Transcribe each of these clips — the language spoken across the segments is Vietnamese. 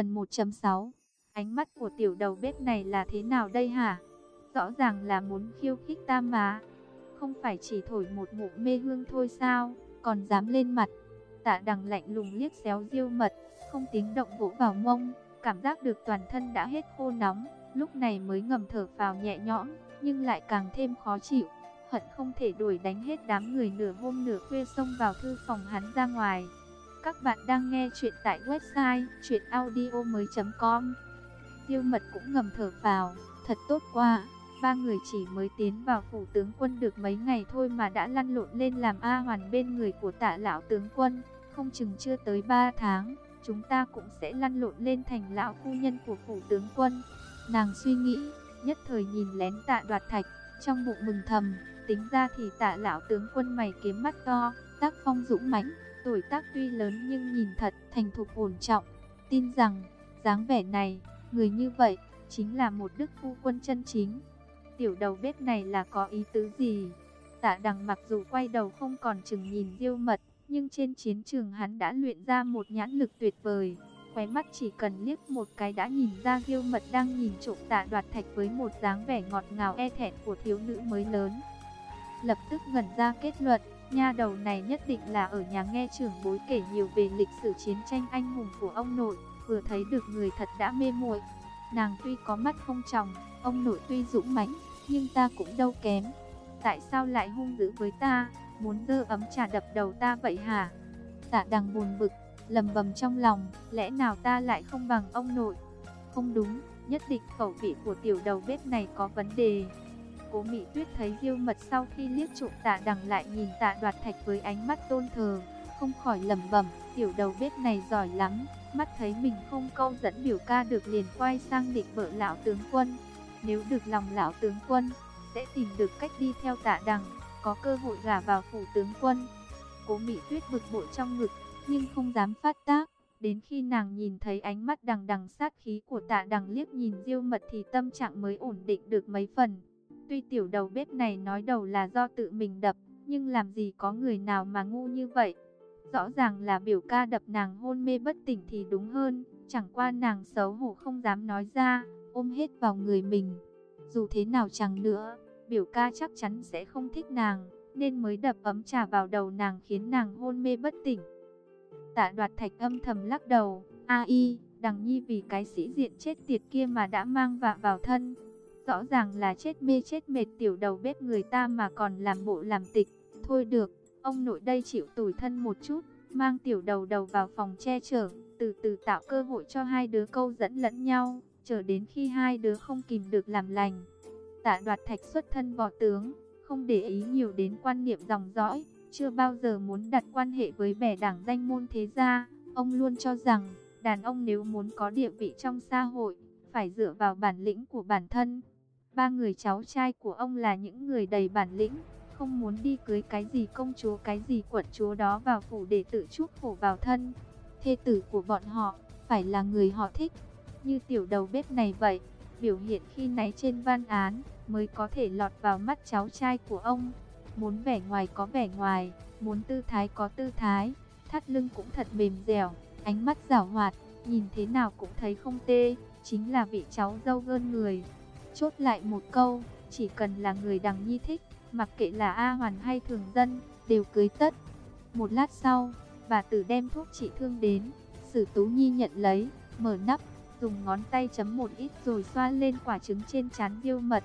Phần 1.6 Ánh mắt của tiểu đầu bếp này là thế nào đây hả? Rõ ràng là muốn khiêu khích ta mà. Không phải chỉ thổi một ngụm mê hương thôi sao, còn dám lên mặt. Tạ đằng lạnh lùng liếc xéo diêu mật, không tiếng động vỗ vào mông, cảm giác được toàn thân đã hết khô nóng, lúc này mới ngầm thở vào nhẹ nhõm, nhưng lại càng thêm khó chịu. Hận không thể đuổi đánh hết đám người nửa hôm nửa khuya xông vào thư phòng hắn ra ngoài. Các bạn đang nghe chuyện tại website chuyenaudio.com tiêu mật cũng ngầm thở vào thật tốt quá. Ba người chỉ mới tiến vào phủ tướng quân được mấy ngày thôi mà đã lăn lộn lên làm A hoàn bên người của tạ lão tướng quân. Không chừng chưa tới ba tháng, chúng ta cũng sẽ lăn lộn lên thành lão phu nhân của phủ tướng quân. Nàng suy nghĩ, nhất thời nhìn lén tạ đoạt thạch, trong bụng mừng thầm, tính ra thì tạ lão tướng quân mày kiếm mắt to, tác phong dũng mãnh, tuổi tác tuy lớn nhưng nhìn thật thành thục ổn trọng. Tin rằng, dáng vẻ này, người như vậy, chính là một đức phu quân chân chính. Tiểu đầu bếp này là có ý tứ gì? Tạ đằng mặc dù quay đầu không còn chừng nhìn diêu mật, nhưng trên chiến trường hắn đã luyện ra một nhãn lực tuyệt vời. Khóe mắt chỉ cần liếc một cái đã nhìn ra diêu mật đang nhìn trộm tạ đoạt thạch với một dáng vẻ ngọt ngào e thẹn của thiếu nữ mới lớn. Lập tức ngẩn ra kết luận, nha đầu này nhất định là ở nhà nghe trưởng bối kể nhiều về lịch sử chiến tranh anh hùng của ông nội, vừa thấy được người thật đã mê muội. Nàng tuy có mắt không tròng, ông nội tuy dũng mãnh, nhưng ta cũng đâu kém. Tại sao lại hung dữ với ta, muốn dơ ấm trà đập đầu ta vậy hả? Tạ đằng buồn bực, lầm bầm trong lòng, lẽ nào ta lại không bằng ông nội? Không đúng, nhất định khẩu vị của tiểu đầu bếp này có vấn đề. Cố Mỹ Tuyết thấy Diêu Mật sau khi liếc trộm Tạ Đằng lại nhìn Tạ Đoạt Thạch với ánh mắt tôn thờ, không khỏi lẩm bẩm, tiểu đầu bếp này giỏi lắm, mắt thấy mình không câu dẫn biểu ca được liền quay sang định bợ lão tướng quân. Nếu được lòng lão tướng quân, sẽ tìm được cách đi theo Tạ Đằng, có cơ hội gả vào phủ tướng quân. Cố Mỹ Tuyết bực bội trong ngực, nhưng không dám phát tác. Đến khi nàng nhìn thấy ánh mắt đằng đằng sát khí của tạ đằng liếc nhìn diêu mật thì tâm trạng mới ổn định được mấy phần. Tuy tiểu đầu bếp này nói đầu là do tự mình đập, nhưng làm gì có người nào mà ngu như vậy. Rõ ràng là biểu ca đập nàng hôn mê bất tỉnh thì đúng hơn, chẳng qua nàng xấu hổ không dám nói ra, ôm hết vào người mình. Dù thế nào chẳng nữa, biểu ca chắc chắn sẽ không thích nàng, nên mới đập ấm trà vào đầu nàng khiến nàng hôn mê bất tỉnh. Tạ đoạt thạch âm thầm lắc đầu, a y, đằng nhi vì cái sĩ diện chết tiệt kia mà đã mang vạ vào thân. Rõ ràng là chết mê chết mệt tiểu đầu bếp người ta mà còn làm bộ làm tịch. Thôi được, ông nội đây chịu tủi thân một chút, mang tiểu đầu đầu vào phòng che chở, từ từ tạo cơ hội cho hai đứa câu dẫn lẫn nhau, chờ đến khi hai đứa không kìm được làm lành. Tạ đoạt thạch xuất thân võ tướng, không để ý nhiều đến quan niệm dòng dõi, chưa bao giờ muốn đặt quan hệ với bè đảng danh môn thế gia. Ông luôn cho rằng, đàn ông nếu muốn có địa vị trong xã hội, phải dựa vào bản lĩnh của bản thân. Ba người cháu trai của ông là những người đầy bản lĩnh, không muốn đi cưới cái gì công chúa cái gì quận chúa đó vào phủ để tự chuốc khổ vào thân. Thê tử của bọn họ, phải là người họ thích, như tiểu đầu bếp này vậy, biểu hiện khi náy trên văn án, mới có thể lọt vào mắt cháu trai của ông. Muốn vẻ ngoài có vẻ ngoài, muốn tư thái có tư thái, thắt lưng cũng thật mềm dẻo, ánh mắt giảo hoạt, nhìn thế nào cũng thấy không tê, chính là vị cháu dâu gơn người. Chốt lại một câu, chỉ cần là người đằng nhi thích, mặc kệ là A Hoàn hay thường dân, đều cưới tất. Một lát sau, bà tử đem thuốc trị thương đến, Sử Tú Nhi nhận lấy, mở nắp, dùng ngón tay chấm một ít rồi xoa lên quả trứng trên chán Diêu Mật.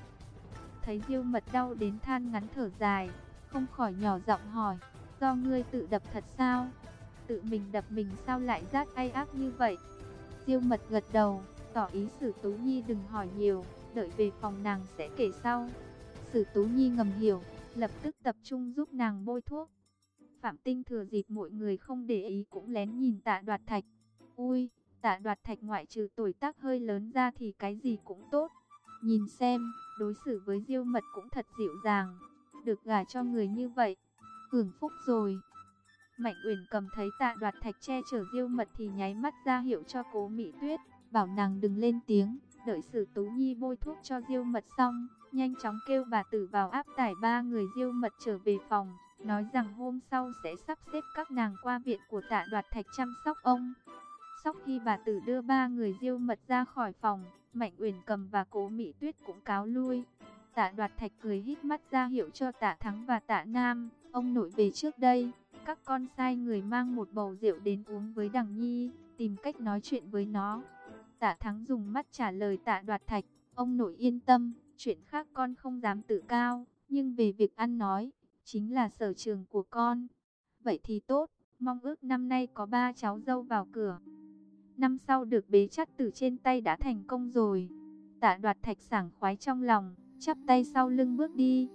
Thấy Diêu Mật đau đến than ngắn thở dài, không khỏi nhỏ giọng hỏi, do ngươi tự đập thật sao? Tự mình đập mình sao lại rát ai ác như vậy? Diêu Mật gật đầu, tỏ ý Sử Tú Nhi đừng hỏi nhiều, đợi về phòng nàng sẽ kể sau. Sử Tú Nhi ngầm hiểu, lập tức tập trung giúp nàng bôi thuốc. Phạm Tinh thừa dịp mọi người không để ý cũng lén nhìn tạ đoạt thạch. Ui, tạ đoạt thạch ngoại trừ tuổi tác hơi lớn ra thì cái gì cũng tốt. Nhìn xem, đối xử với diêu mật cũng thật dịu dàng. Được gả cho người như vậy, hưởng phúc rồi. Mạnh Uyển cầm thấy tạ đoạt thạch che chở diêu mật thì nháy mắt ra hiệu cho cố Mỹ Tuyết, bảo nàng đừng lên tiếng, đợi sử Tú Nhi bôi thuốc cho diêu mật xong, nhanh chóng kêu bà tử vào áp tải ba người diêu mật trở về phòng, nói rằng hôm sau sẽ sắp xếp các nàng qua viện của tạ đoạt thạch chăm sóc ông. sau khi bà tử đưa ba người diêu mật ra khỏi phòng, Mạnh Uyển Cầm và Cố Mỹ Tuyết cũng cáo lui. Tạ Đoạt Thạch cười hít mắt ra hiệu cho Tạ Thắng và Tạ Nam, ông nội về trước đây, các con sai người mang một bầu rượu đến uống với Đằng Nhi, tìm cách nói chuyện với nó. Tạ Thắng dùng mắt trả lời Tạ Đoạt Thạch, ông nội yên tâm, chuyện khác con không dám tự cao, nhưng về việc ăn nói, chính là sở trường của con. Vậy thì tốt, mong ước năm nay có ba cháu dâu vào cửa. Năm sau được bế chắc từ trên tay đã thành công rồi. Tạ đoạt thạch sảng khoái trong lòng, chắp tay sau lưng bước đi.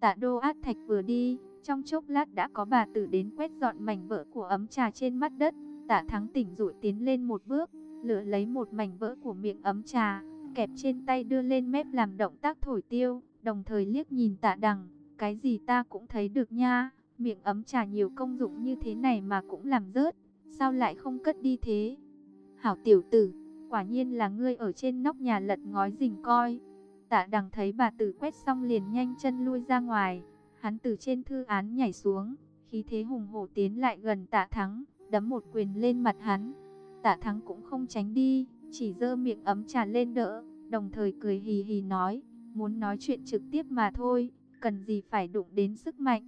Tạ đô át thạch vừa đi, trong chốc lát đã có bà tử đến quét dọn mảnh vỡ của ấm trà trên mắt đất. Tạ thắng tỉnh rụi tiến lên một bước, lựa lấy một mảnh vỡ của miệng ấm trà, kẹp trên tay đưa lên mép làm động tác thổi tiêu, đồng thời liếc nhìn tạ đằng, cái gì ta cũng thấy được nha, miệng ấm trà nhiều công dụng như thế này mà cũng làm rớt, sao lại không cất đi thế? Hảo tiểu tử, quả nhiên là ngươi ở trên nóc nhà lật ngói rình coi. Tạ đằng thấy bà tử quét xong liền nhanh chân lui ra ngoài, hắn từ trên thư án nhảy xuống, khí thế hùng hổ tiến lại gần tạ thắng, đấm một quyền lên mặt hắn. Tạ thắng cũng không tránh đi, chỉ dơ miệng ấm trà lên đỡ, đồng thời cười hì hì nói, muốn nói chuyện trực tiếp mà thôi, cần gì phải đụng đến sức mạnh.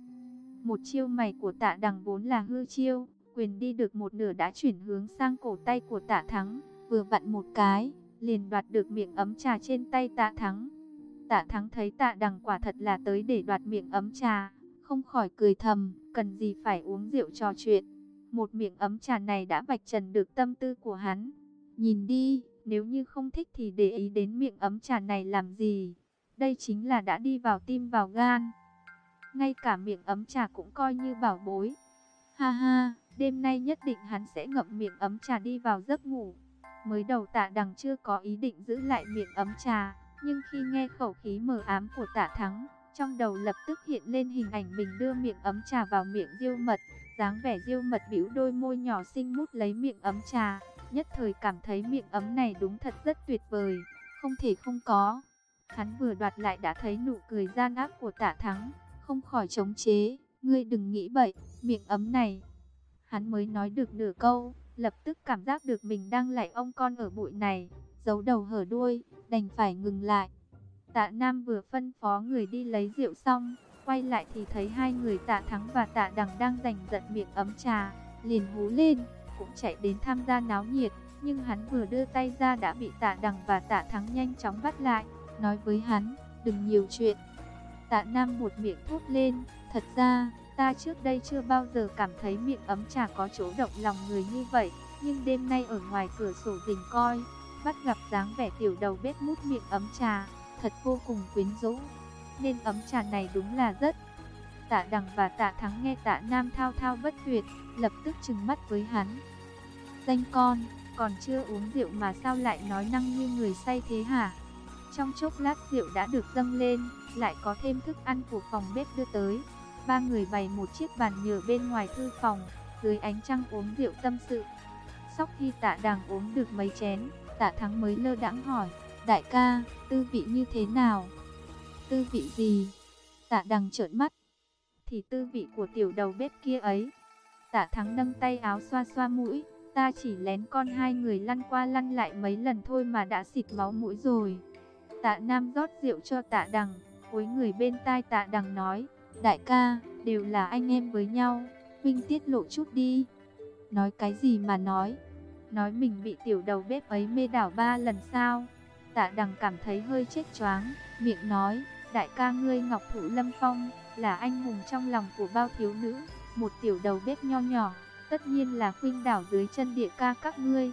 Một chiêu mày của tạ đằng vốn là hư chiêu, quyền đi được một nửa đã chuyển hướng sang cổ tay của tạ thắng, vừa vặn một cái, liền đoạt được miệng ấm trà trên tay tạ thắng. Tạ thắng thấy tạ đằng quả thật là tới để đoạt miệng ấm trà, không khỏi cười thầm, cần gì phải uống rượu trò chuyện. Một miệng ấm trà này đã vạch trần được tâm tư của hắn. Nhìn đi, nếu như không thích thì để ý đến miệng ấm trà này làm gì. Đây chính là đã đi vào tim vào gan. Ngay cả miệng ấm trà cũng coi như bảo bối. Ha ha, đêm nay nhất định hắn sẽ ngậm miệng ấm trà đi vào giấc ngủ. Mới đầu tạ đằng chưa có ý định giữ lại miệng ấm trà, nhưng khi nghe khẩu khí mờ ám của tạ thắng, trong đầu lập tức hiện lên hình ảnh mình đưa miệng ấm trà vào miệng diêu mật, dáng vẻ diêu mật bĩu đôi môi nhỏ xinh mút lấy miệng ấm trà, nhất thời cảm thấy miệng ấm này đúng thật rất tuyệt vời, không thể không có. Hắn vừa đoạt lại đã thấy nụ cười gian ác của tạ thắng, không khỏi chống chế, ngươi đừng nghĩ bậy, miệng ấm này. Hắn mới nói được nửa câu, lập tức cảm giác được mình đang lại ông con ở bụi này, giấu đầu hở đuôi, đành phải ngừng lại. Tạ Nam vừa phân phó người đi lấy rượu xong, quay lại thì thấy hai người tạ thắng và tạ đằng đang giành giật miệng ấm trà, liền hú lên, cũng chạy đến tham gia náo nhiệt, nhưng hắn vừa đưa tay ra đã bị tạ đằng và tạ thắng nhanh chóng bắt lại, nói với hắn, đừng nhiều chuyện. Tạ Nam một miệng thốt lên, thật ra, ta trước đây chưa bao giờ cảm thấy miệng ấm trà có chỗ động lòng người như vậy, nhưng đêm nay ở ngoài cửa sổ rình coi, bắt gặp dáng vẻ tiểu đầu bếp mút miệng ấm trà, thật vô cùng quyến rũ. Nên ấm trà này đúng là rất. Tạ Đằng và Tạ Thắng nghe Tạ Nam thao thao bất tuyệt, lập tức trừng mắt với hắn. Danh con, còn chưa uống rượu mà sao lại nói năng như người say thế hả? Trong chốc lát rượu đã được dâng lên, lại có thêm thức ăn của phòng bếp đưa tới. Ba người bày một chiếc bàn nhựa bên ngoài thư phòng, dưới ánh trăng uống rượu tâm sự. Sau khi tạ đằng uống được mấy chén, tạ thắng mới lơ đãng hỏi, đại ca, tư vị như thế nào? Tư vị gì? Tạ đằng trợn mắt. Thì tư vị của tiểu đầu bếp kia ấy. Tạ thắng nâng tay áo xoa xoa mũi, ta chỉ lén con hai người lăn qua lăn lại mấy lần thôi mà đã xịt máu mũi rồi. Tạ Nam rót rượu cho tạ đằng, cuối người bên tai tạ đằng nói, đại ca, đều là anh em với nhau, huynh tiết lộ chút đi. Nói cái gì mà nói, nói mình bị tiểu đầu bếp ấy mê đảo ba lần sao. Tạ đằng cảm thấy hơi chết choáng, miệng nói, đại ca ngươi Ngọc Thủ Lâm Phong, là anh hùng trong lòng của bao thiếu nữ, một tiểu đầu bếp nho nhỏ, tất nhiên là khuynh đảo dưới chân địa ca các ngươi.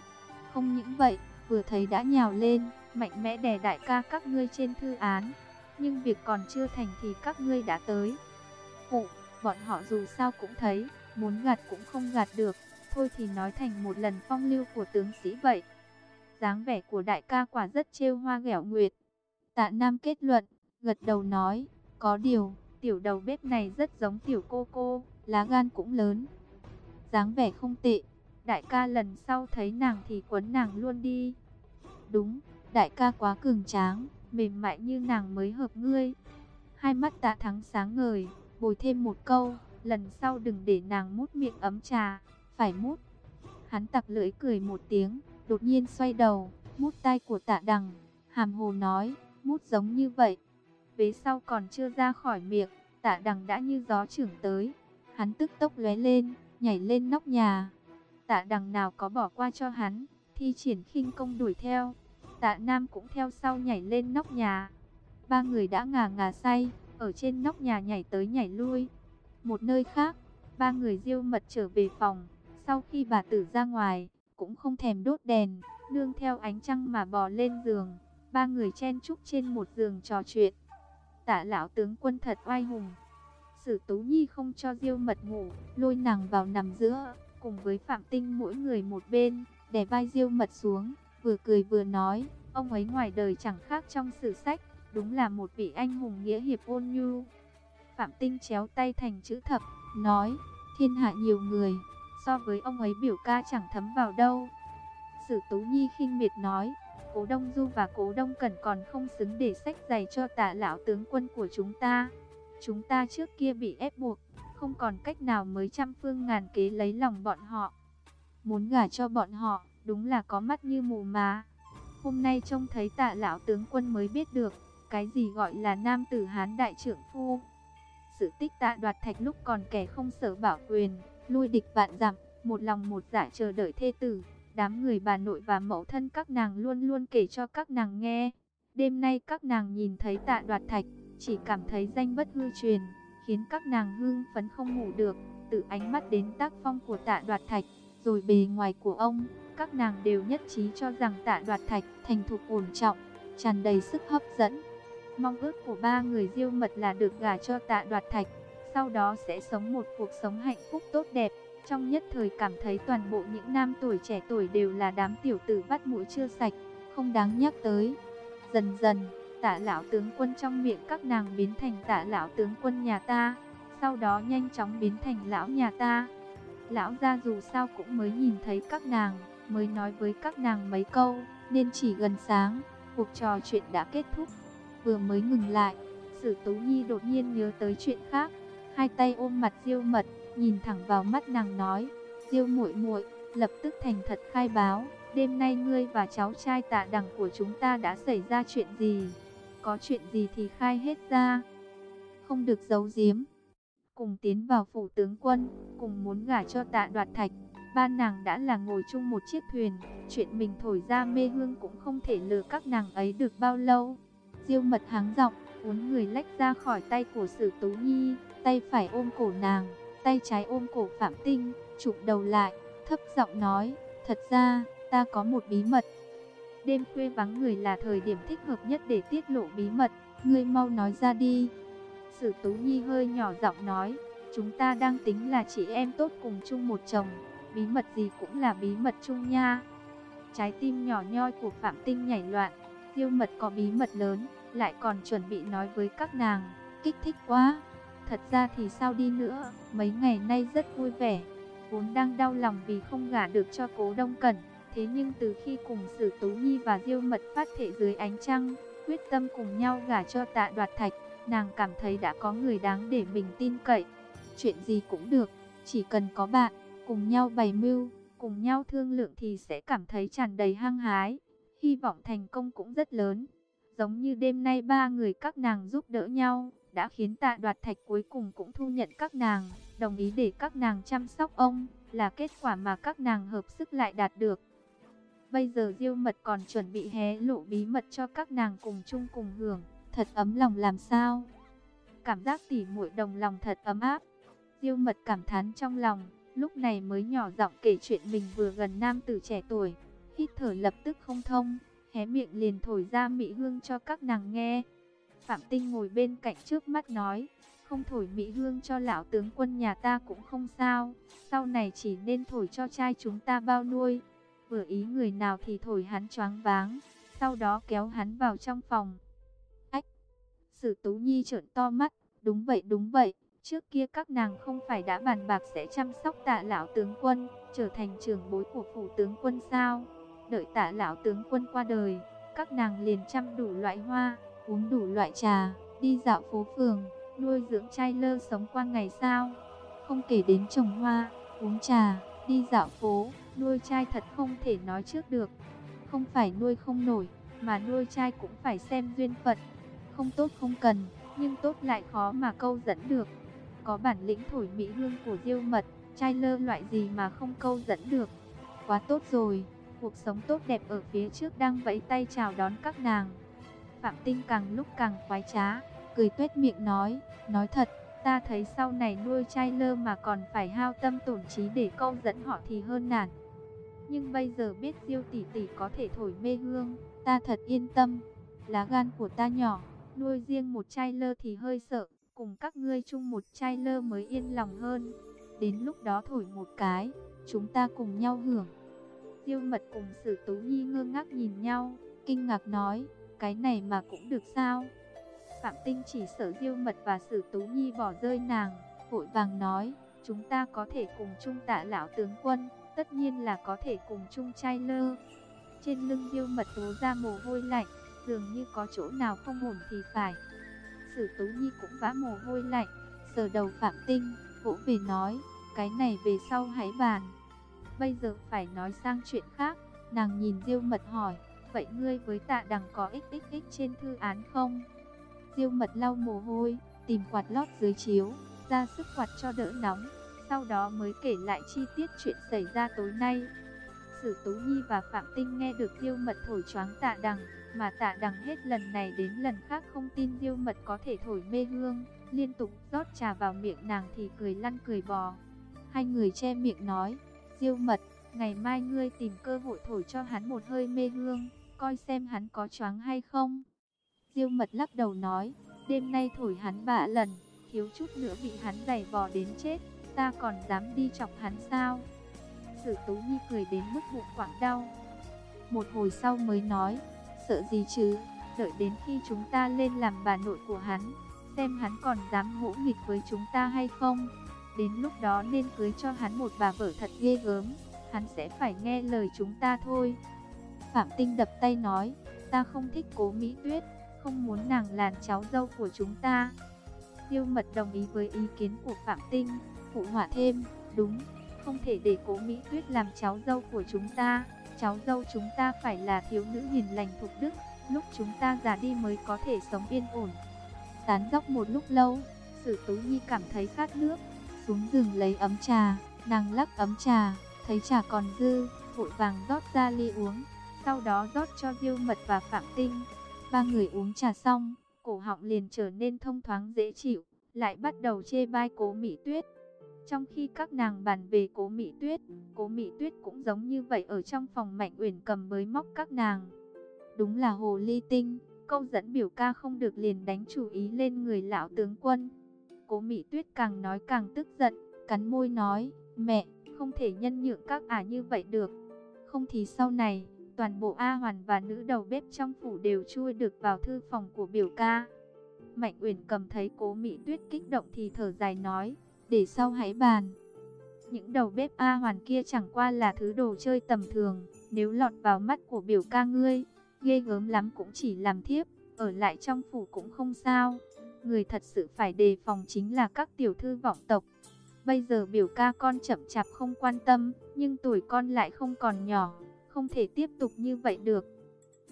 Không những vậy, vừa thấy đã nhào lên, mạnh mẽ đè đại ca các ngươi trên thư án. Nhưng việc còn chưa thành thì các ngươi đã tới. Phụ, bọn họ dù sao cũng thấy, muốn gạt cũng không gạt được, thôi thì nói thành một lần phong lưu của tướng sĩ vậy dáng vẻ của đại ca quả rất trêu hoa ghẹo nguyệt. Tạ Nam kết luận, gật đầu nói, có điều, tiểu đầu bếp này rất giống tiểu cô cô, lá gan cũng lớn. dáng vẻ không tệ, đại ca lần sau thấy nàng thì quấn nàng luôn đi. Đúng, đại ca quá cường tráng, mềm mại như nàng mới hợp ngươi. Hai mắt tạ thắng sáng ngời, bồi thêm một câu, lần sau đừng để nàng mút miệng ấm trà, phải mút. Hắn tặc lưỡi cười một tiếng, đột nhiên xoay đầu, mút tay của tạ đằng, hàm hồ nói, mút giống như vậy. Vế sau còn chưa ra khỏi miệng, tạ đằng đã như gió trưởng tới. Hắn tức tốc lóe lên, nhảy lên nóc nhà. Tạ đằng nào có bỏ qua cho hắn, thi triển khinh công đuổi theo. Tạ Nam cũng theo sau nhảy lên nóc nhà. Ba người đã ngà ngà say, ở trên nóc nhà nhảy tới nhảy lui. Một nơi khác, ba người diêu mật trở về phòng. Sau khi bà tử ra ngoài, cũng không thèm đốt đèn, nương theo ánh trăng mà bò lên giường. Ba người chen chúc trên một giường trò chuyện. Tạ lão tướng quân thật oai hùng. Sử Tú Nhi không cho Diêu Mật ngủ, lôi nàng vào nằm giữa, cùng với Phạm Tinh mỗi người một bên, đè vai Diêu Mật xuống, vừa cười vừa nói, ông ấy ngoài đời chẳng khác trong sử sách, đúng là một vị anh hùng nghĩa hiệp ôn nhu. Phạm Tinh chéo tay thành chữ thập, nói, thiên hạ nhiều người, so với ông ấy biểu ca chẳng thấm vào đâu. Sử Tú Nhi khinh miệt nói, Cố Đông Du và Cố Đông Cẩn còn không xứng để sách giày cho tả lão tướng quân của chúng ta. Chúng ta trước kia bị ép buộc, không còn cách nào mới trăm phương ngàn kế lấy lòng bọn họ. Muốn gả cho bọn họ, đúng là có mắt như mù mà. Hôm nay trông thấy tạ lão tướng quân mới biết được, cái gì gọi là nam tử hán đại trưởng phu. Sự tích tạ đoạt thạch lúc còn kẻ không sở bảo quyền, lui địch vạn dặm, một lòng một dạ chờ đợi thê tử. Đám người bà nội và mẫu thân các nàng luôn luôn kể cho các nàng nghe. Đêm nay các nàng nhìn thấy tạ đoạt thạch, chỉ cảm thấy danh bất hư truyền, khiến các nàng hương phấn không ngủ được. Từ ánh mắt đến tác phong của tạ đoạt thạch, rồi bề ngoài của ông, các nàng đều nhất trí cho rằng tạ đoạt thạch thành thục ổn trọng, tràn đầy sức hấp dẫn. Mong ước của ba người diêu mật là được gả cho tạ đoạt thạch, sau đó sẽ sống một cuộc sống hạnh phúc tốt đẹp. Trong nhất thời cảm thấy toàn bộ những nam tuổi trẻ tuổi đều là đám tiểu tử bắt mũi chưa sạch, không đáng nhắc tới. Dần dần, tả lão tướng quân trong miệng các nàng biến thành tả lão tướng quân nhà ta, sau đó nhanh chóng biến thành lão nhà ta. Lão gia dù sao cũng mới nhìn thấy các nàng, mới nói với các nàng mấy câu, nên chỉ gần sáng, cuộc trò chuyện đã kết thúc. Vừa mới ngừng lại, Sử Tú Nhi đột nhiên nhớ tới chuyện khác, hai tay ôm mặt Diêu Mật, nhìn thẳng vào mắt nàng nói, "Diêu muội muội, lập tức thành thật khai báo, đêm nay ngươi và cháu trai Tạ Đằng của chúng ta đã xảy ra chuyện gì? Có chuyện gì thì khai hết ra, không được giấu giếm." Cùng tiến vào phủ tướng quân, cùng muốn gả cho Tạ Đoạt Thạch, ba nàng đã là ngồi chung một chiếc thuyền, chuyện mình thổi ra mê hương cũng không thể lừa các nàng ấy được bao lâu. Diêu Mật háng giọng, uốn người lách ra khỏi tay của Sử Tú Nhi, tay phải ôm cổ nàng, tay trái ôm cổ Phạm Tinh, chụp đầu lại, thấp giọng nói, thật ra, ta có một bí mật. Đêm khuya vắng người là thời điểm thích hợp nhất để tiết lộ bí mật, ngươi mau nói ra đi. Sử Tú Nhi hơi nhỏ giọng nói, chúng ta đang tính là chị em tốt cùng chung một chồng, bí mật gì cũng là bí mật chung nha. Trái tim nhỏ nhoi của Phạm Tinh nhảy loạn, diêu mật có bí mật lớn, lại còn chuẩn bị nói với các nàng, kích thích quá. Thật ra thì sao đi nữa, mấy ngày nay rất vui vẻ, vốn đang đau lòng vì không gả được cho cố đông cẩn. Thế nhưng từ khi cùng Sử Tú Nhi và Diêu Mật phát thể dưới ánh trăng, quyết tâm cùng nhau gả cho tạ đoạt thạch, nàng cảm thấy đã có người đáng để mình tin cậy. Chuyện gì cũng được, chỉ cần có bạn, cùng nhau bày mưu, cùng nhau thương lượng thì sẽ cảm thấy tràn đầy hăng hái. Hy vọng thành công cũng rất lớn. Giống như đêm nay ba người các nàng giúp đỡ nhau, đã khiến tạ đoạt thạch cuối cùng cũng thu nhận các nàng, đồng ý để các nàng chăm sóc ông, là kết quả mà các nàng hợp sức lại đạt được. Bây giờ Diêu Mật còn chuẩn bị hé lộ bí mật cho các nàng cùng chung cùng hưởng, thật ấm lòng làm sao? Cảm giác tỉ muội đồng lòng thật ấm áp. Diêu Mật cảm thán trong lòng, lúc này mới nhỏ giọng kể chuyện mình vừa gần nam tử trẻ tuổi, hít thở lập tức không thông, hé miệng liền thổi ra mỹ hương cho các nàng nghe. Phạm Tinh ngồi bên cạnh trước mắt nói, không thổi mỹ hương cho lão tướng quân nhà ta cũng không sao, sau này chỉ nên thổi cho trai chúng ta bao nuôi. Vừa ý người nào thì thổi hắn choáng váng, sau đó kéo hắn vào trong phòng. Ách! Sử Tú Nhi trợn to mắt, đúng vậy đúng vậy, trước kia các nàng không phải đã bàn bạc sẽ chăm sóc tạ lão tướng quân, trở thành trưởng bối của phủ tướng quân sao? Đợi tạ lão tướng quân qua đời, các nàng liền chăm đủ loại hoa, uống đủ loại trà, đi dạo phố phường, nuôi dưỡng trai lơ sống qua ngày sao. Không kể đến trồng hoa, uống trà, đi dạo phố, nuôi trai thật không thể nói trước được. Không phải nuôi không nổi, mà nuôi trai cũng phải xem duyên phận. Không tốt không cần, nhưng tốt lại khó mà câu dẫn được. Có bản lĩnh thổi mỹ hương của diêu mật, trai lơ loại gì mà không câu dẫn được. Quá tốt rồi, cuộc sống tốt đẹp ở phía trước đang vẫy tay chào đón các nàng. Phạm Tinh càng lúc càng khoái trá, cười tuét miệng nói, nói thật, ta thấy sau này nuôi trai lơ mà còn phải hao tâm tổn trí để câu dẫn họ thì hơn nản. Nhưng bây giờ biết Diêu tỷ tỷ có thể thổi mê hương, ta thật yên tâm. Lá gan của ta nhỏ, nuôi riêng một trai lơ thì hơi sợ, cùng các ngươi chung một trai lơ mới yên lòng hơn. Đến lúc đó thổi một cái, chúng ta cùng nhau hưởng. Diêu mật cùng sử tú nhi ngơ ngác nhìn nhau, kinh ngạc nói, cái này mà cũng được sao? Phạm Tinh chỉ sợ Diêu Mật và Sử Tú Nhi bỏ rơi nàng, vội vàng nói, chúng ta có thể cùng chung tạ lão tướng quân, tất nhiên là có thể cùng chung trai lơ. Trên lưng Diêu Mật tố ra mồ hôi lạnh, dường như có chỗ nào không ổn thì phải. Sử Tú Nhi cũng vã mồ hôi lạnh, sờ đầu Phạm Tinh, vỗ về nói, cái này về sau hãy bàn. Bây giờ phải nói sang chuyện khác, nàng nhìn Diêu Mật hỏi, vậy ngươi với tạ đằng có xxx trên thư án không? Diêu mật lau mồ hôi, tìm quạt lót dưới chiếu, ra sức quạt cho đỡ nóng. Sau đó mới kể lại chi tiết chuyện xảy ra tối nay. Sử Tú Nhi và Phạm Tinh nghe được Diêu mật thổi choáng tạ đằng, mà tạ đằng hết lần này đến lần khác không tin Diêu mật có thể thổi mê hương, liên tục rót trà vào miệng nàng thì cười lăn cười bò. Hai người che miệng nói, Diêu mật, ngày mai ngươi tìm cơ hội thổi cho hắn một hơi mê hương, coi xem hắn có choáng hay không. Diêu mật lắc đầu nói, đêm nay thổi hắn bạ lần, thiếu chút nữa bị hắn giày vò đến chết, ta còn dám đi chọc hắn sao? Sử Tú Nhi cười đến mức bụng quảng đau. Một hồi sau mới nói, sợ gì chứ, đợi đến khi chúng ta lên làm bà nội của hắn, xem hắn còn dám ngỗ nghịch với chúng ta hay không. Đến lúc đó nên cưới cho hắn một bà vợ thật ghê gớm, hắn sẽ phải nghe lời chúng ta thôi. Phạm Tinh đập tay nói, ta không thích cố Mỹ Tuyết, không muốn nàng làn cháu dâu của chúng ta. Tiêu mật đồng ý với ý kiến của Phạm Tinh, phụ hỏa thêm, đúng, không thể để cố Mỹ Tuyết làm cháu dâu của chúng ta. Cháu dâu chúng ta phải là thiếu nữ hiền lành thục đức, lúc chúng ta già đi mới có thể sống yên ổn. Tán dốc một lúc lâu, Sử Tú Nhi cảm thấy khát nước, xuống giường lấy ấm trà, nàng lắc ấm trà, thấy trà còn dư, vội vàng rót ra ly uống, sau đó rót cho Diêu Mật và Phạm Tinh. Ba người uống trà xong, cổ họng liền trở nên thông thoáng dễ chịu, lại bắt đầu chê bai cố Mỹ Tuyết. Trong khi các nàng bàn về cố Mỹ Tuyết, cố Mỹ Tuyết cũng giống như vậy ở trong phòng Mạnh Uyển cầm mới móc các nàng. Đúng là hồ ly tinh, câu dẫn biểu ca không được liền đánh chủ ý lên người lão tướng quân. Cố Mỹ Tuyết càng nói càng tức giận, cắn môi nói, mẹ, không thể nhân nhượng các ả như vậy được. Không thì sau này, toàn bộ A Hoàn và nữ đầu bếp trong phủ đều chui được vào thư phòng của biểu ca. Mạnh Uyển cầm thấy cố Mỹ Tuyết kích động thì thở dài nói, để sau hãy bàn. Những đầu bếp A Hoàn kia chẳng qua là thứ đồ chơi tầm thường, nếu lọt vào mắt của biểu ca ngươi, ghê gớm lắm cũng chỉ làm thiếp, ở lại trong phủ cũng không sao. Người thật sự phải đề phòng chính là các tiểu thư vọng tộc. Bây giờ biểu ca con chậm chạp không quan tâm, nhưng tuổi con lại không còn nhỏ, không thể tiếp tục như vậy được.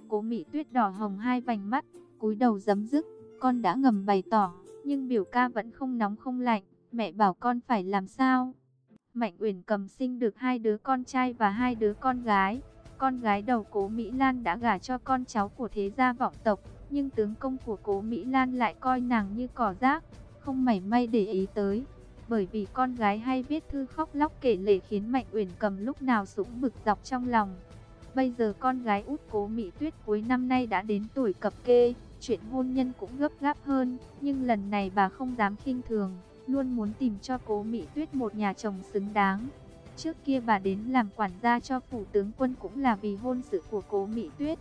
Cố Mỹ Tuyết đỏ hồng hai vành mắt, cúi đầu giấm dứt, con đã ngầm bày tỏ, nhưng biểu ca vẫn không nóng không lạnh, mẹ bảo con phải làm sao? Mạnh Uyển cầm sinh được hai đứa con trai và hai đứa con gái. Con gái đầu Cố Mỹ Lan đã gả cho con cháu của thế gia vọng tộc, nhưng tướng công của Cố Mỹ Lan lại coi nàng như cỏ rác, không mảy may để ý tới. Bởi vì con gái hay viết thư khóc lóc kể lể khiến Mạnh Uyển cầm lúc nào sũng bực dọc trong lòng. Bây giờ con gái út cố Mỹ Tuyết cuối năm nay đã đến tuổi cập kê, chuyện hôn nhân cũng gấp gáp hơn, nhưng lần này bà không dám khinh thường, luôn muốn tìm cho cố Mỹ Tuyết một nhà chồng xứng đáng. Trước kia bà đến làm quản gia cho phủ tướng quân cũng là vì hôn sự của cố Mỹ Tuyết.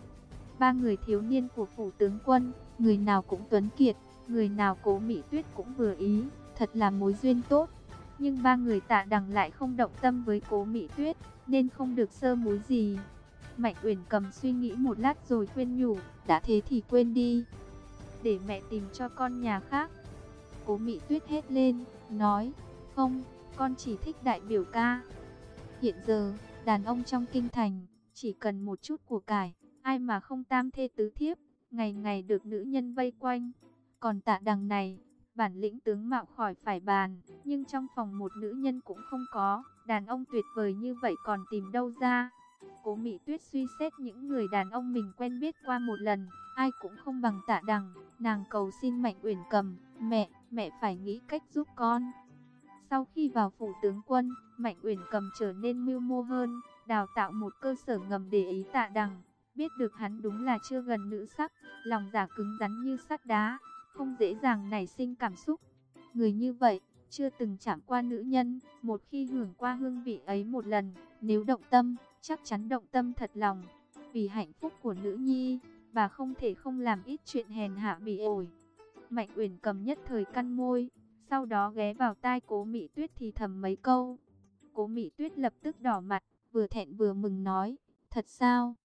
Ba người thiếu niên của phủ tướng quân, người nào cũng tuấn kiệt, người nào cố Mỹ Tuyết cũng vừa ý, thật là mối duyên tốt. Nhưng ba người tạ đằng lại không động tâm với cố Mỹ Tuyết, nên không được sơ múi gì. Mạnh Uyển cầm suy nghĩ một lát rồi khuyên nhủ, đã thế thì quên đi. Để mẹ tìm cho con nhà khác. Cố Mỹ Tuyết hết lên, nói, không, con chỉ thích đại biểu ca. Hiện giờ, Đàn ông trong kinh thành, chỉ cần một chút của cải, ai mà không tam thê tứ thiếp, ngày ngày được nữ nhân vây quanh. Còn tạ đằng này, bản lĩnh tướng mạo khỏi phải bàn, nhưng trong phòng một nữ nhân cũng không có, đàn ông tuyệt vời như vậy còn tìm đâu ra. Cố Mỹ Tuyết suy xét những người đàn ông mình quen biết qua một lần, ai cũng không bằng tạ đằng, nàng cầu xin Mạnh Uyển Cầm, mẹ, mẹ phải nghĩ cách giúp con. Sau khi vào phủ tướng quân, Mạnh Uyển Cầm trở nên mưu mô hơn, đào tạo một cơ sở ngầm để ý tạ đằng. Biết được hắn đúng là chưa gần nữ sắc, lòng giả cứng rắn như sắt đá, không dễ dàng nảy sinh cảm xúc. Người như vậy, chưa từng chạm qua nữ nhân, một khi hưởng qua hương vị ấy một lần, nếu động tâm, chắc chắn động tâm thật lòng. Vì hạnh phúc của nữ nhi, bà không thể không làm ít chuyện hèn hạ bị ổi. Mạnh Uyển cầm nhất thời căn môi, sau đó ghé vào tai Cố Mỹ Tuyết thì thầm mấy câu. Cố Mỹ Tuyết lập tức đỏ mặt, vừa thẹn vừa mừng nói, "Thật sao?"